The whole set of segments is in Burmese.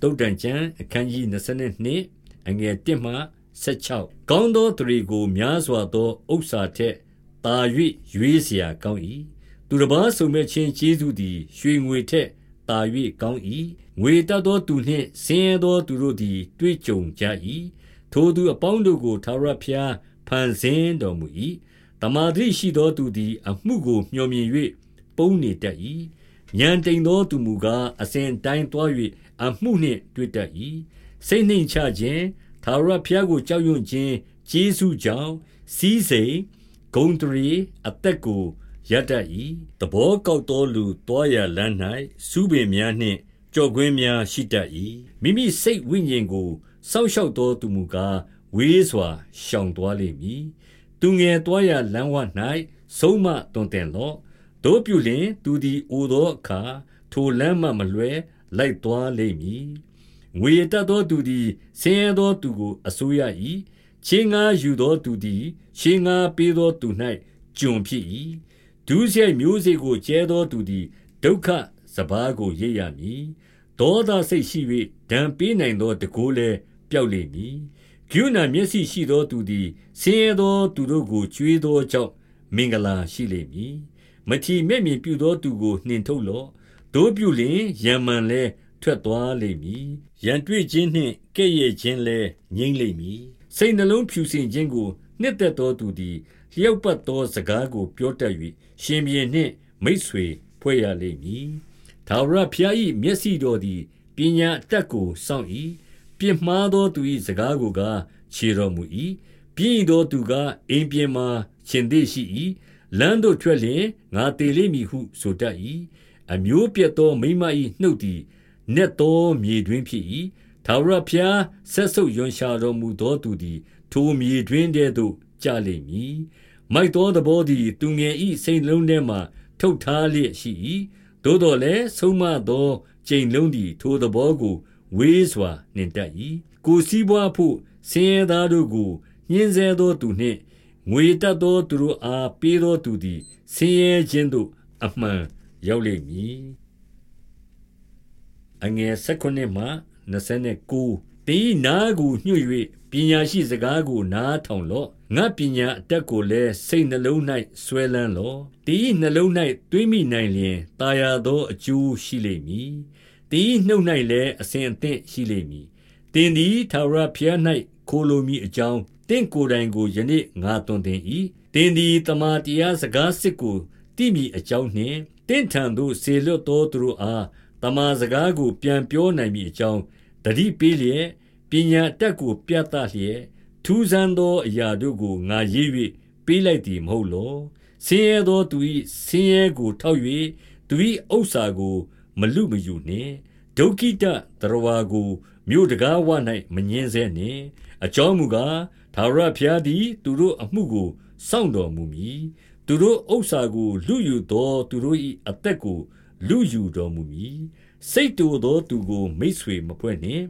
တုတ်တန်ကျမ်းအခန်းကြီး22အငယ်1မှ16ကောင်းသောသူတွေကိုများစွာသောဥစ္စာထက်တာ၍ရွေးเสียကောင်း၏သူတစ်ပါးဆုံမဲ့ခြင်းကျေးဇူးသည် ရွှေငွေထက်တာ၍ကောင်း၏ငွေတတ်သောသူနှင့်ဆင်းရဲသောသူတို့သည် တွေ့ကြုံကြ၏ထိုသူအပေါင်းတို့ကိုသာရဖျားဖန်ဆင်းတော်မူ၏တမာတိရှိသောသူသည် အမှုကိုမျှော်မြင်၍ပုံနေတတ်၏ဉာဏ်တိမ်သောသူမူကားအစဉ်တိုင်းသွား၍ အမှုနှင့်တွေ့တတ်၏စိတ်နှိမ်ချခြင်းသာရဖျားကိုကြောက်ရွံ့ခြင်းကျေးဇူးကြောင့်စီးစိမ်ဂုံတရီအသက်ကိုရတတ်၏တဘောကောက်သောလူတွားရလမ်း၌စုပင်များနှင့်ကြော်ကွင်းများရှိတတ်၏မိမိစိတ်ဝိညာဉ်ကိုစောင့်ရှောက်သောသူမူကားဝေးစွာရှောင်သွားလိမ့်မည်သူငယ်တွားရလမ်းဝ၌ဆုံးမတွင်တင်လော့တို့ပြုလျင်သူသည်အိုသောအခါထိုလမ်းမှမလွဲ လိုက်သွားလိမ့်မည်ငွေတတ်သောသူသည်ဆင်းရဲသောသူကိုအစိုးရ၏ချင်းငါယူသောသူသည်ချင်းငါပေးသောသူ၌ကျွန်ဖြစ်၏ဒုစရိုက်မျိုးစေ့ကိုကျဲသောသူသည်ဒုက္ခစဘာကိုရိပ်ရမည်ဒေါသစိတ်ရှိ၍ဒံပေးနိုင်သောတကိုးလည်းပျောက်လိမ့်မည်ဂုဏမျက်စိရှိသောသူသည်ဆင်းရဲသောသူတို့ကိုကြွေးသောကြောင့်မင်္ဂလာရှိလိမ့်မည်မထီမဲ့မြင်ပြုသောသူကိုနှင်ထုတ်လော့ တို့ပြုလျင်ယံမှန်လဲထွက်သွားလိမ့်မည်ရန်တွေ့ခြင်းနှင့်ကဲ့ရဲ့ခြင်းလဲငြိမ့်လိမ့်မည်စိတ်နှလုံးဖြူစင်ခြင်းကိုနှစ်သက်သောသူသည်လျောက်ပတ်သောစကားကို ပြောတတ်၍ရှင်ဘီနှင့်မိတ်ဆွေဖွဲ့ရလိမ့်မည်ထာဝရဘုရား၏မျက်စိတော်သည်ပညာအတတ်ကိုစောင့်၏ပြစ်မှားသောသူ၏စကားကိုကားခြေတော်မူ၏ပြင်းသောသူကအိမ်ပြင်မှရှင်သေးရှိ၏လမ်းသို့ထွက်လျင်ငါတေလိမ့်မည်ဟုဆိုတတ်၏ အမျိုးပြတ်သောမိမ၏နှုတ်သည်နက်သောမြေတွင်ဖြစ်၏ထာဝရဘုရားဆက်ဆုပ်ယွန်ရှာတော်မူသောသူသည် ထိုမြေတွင်တည်းသို့ကြလိမ့်မည်မိုက်သောသဘောသည် သူငယ်၏စိတ်လုံးထဲမှထုတ်ထားလျက်ရှိ၏သို့တော်လည်းဆုံးမသောကျိန်လုံးသည် ထိုသဘောကို ဝေးစွာနှင်တတ်၏ကိုစည်းပွားဖို့ဆင်းရဲသားတို့ကိုညှင်းဆဲသောသူနှင့်ငွေတတ်သောသူတို့အားပေးသောသူသည်ဆင်းရဲခြင်းသို့အမှန် ရောက်လိမ့်မည်အငယ်16မှ29တင်းနာကိုညှို့၍ပညာရှိစကားကိုနားထောင်လော့ငါပညာအတက်ကိုလည်းစိတ်နှလုံး၌ဆွဲလန်းလော့တင်းနှလုံး၌တွေးမိနိုင်လျင်ตาရသောအကျိုးရှိလိမ့်မည်တင်းနှုတ်၌လည်းအစဉ်အသင့်ရှိလိမ့်မည်တင်းသည်သာရဖျား၌ခိုလိုမီအကြောင်းတင့်ကိုယ်တိုင်ကိုယနေ့ငါသွန်သင်၏တင်းသည်တမန်တရားစကားစစ်ကိုတိမိအကြောင်းနှင့် တင့်ထံသို့ဆေလွတ်သောသူတို့အားတမန်စကားကို ပြန်ပြောနိုင်မည်အကြောင်းတတိပေးလျက်ပညာတက်ကိုပြတ်သားလျက်ထူးဆန်းသောအရာတို့ကိုငါရေး၍ပေးလိုက်သည်မဟုတ်လောဆင်းရဲသောသူ၏ဆင်းရဲကိုထောက်၍သူ၏ဥစ္စာကို မလူမယူနှင့်ဒုက္ခိတတရဝါကိုမြို့တကားဝ၌မငင်းစေနှင့်အကြောင်းမူကားသာရဖျားသည် သူတို့အမှုကိုစောင့်တော်မူမည် သူတို့ဥစ္စာကို လူယူသော သူတို့၏အသက်ကို လူယူတော်မူမည်စိတ်တူသောသူကို မိတ်ဆွေမဖွဲ့နှင့်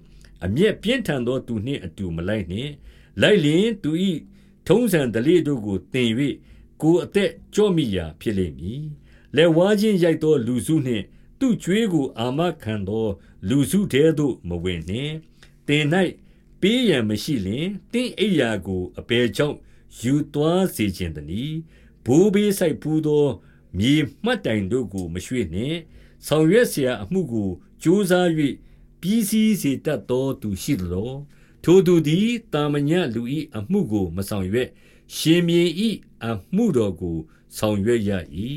အမျက်ပြင်းထန်သောသူနှင့်အတူမလိုက်နှင့်လိုက်လျင်သူ၏ထုံးစံဓလေ့တို့ကိုတင်၍ကိုယ်အသက်ကြော့မိရာဖြစ်လိမ့်မည်လက်ဝါးချင်းရိုက်သော လူစုနှင့် သူ့ကြွေးကို အာမခံသော လူစုထဲသို့မဝင်နှင့်တင်၌ပေးရန်မရှိလျင်တင့်အိယာကိုအပေကြောင့်ယူသွားစေခြင်းတည်း ဘိုးဘေးဆိုင်ပူသောမြေမှတ်တိုင်တို့ကိုမရွှေ့နှင့်ဆောင်ရွက်เสียအမှုကိုကြိုးစား၍ပြီးစည်းစေတတ်သောသူရှိသလိုထိုသူသည်တာမညလူ၏အမှုကိုမဆောင်ရွက်ရှင်မြေ၏အမှုတော်ကိုဆောင်ရွက်ရ၏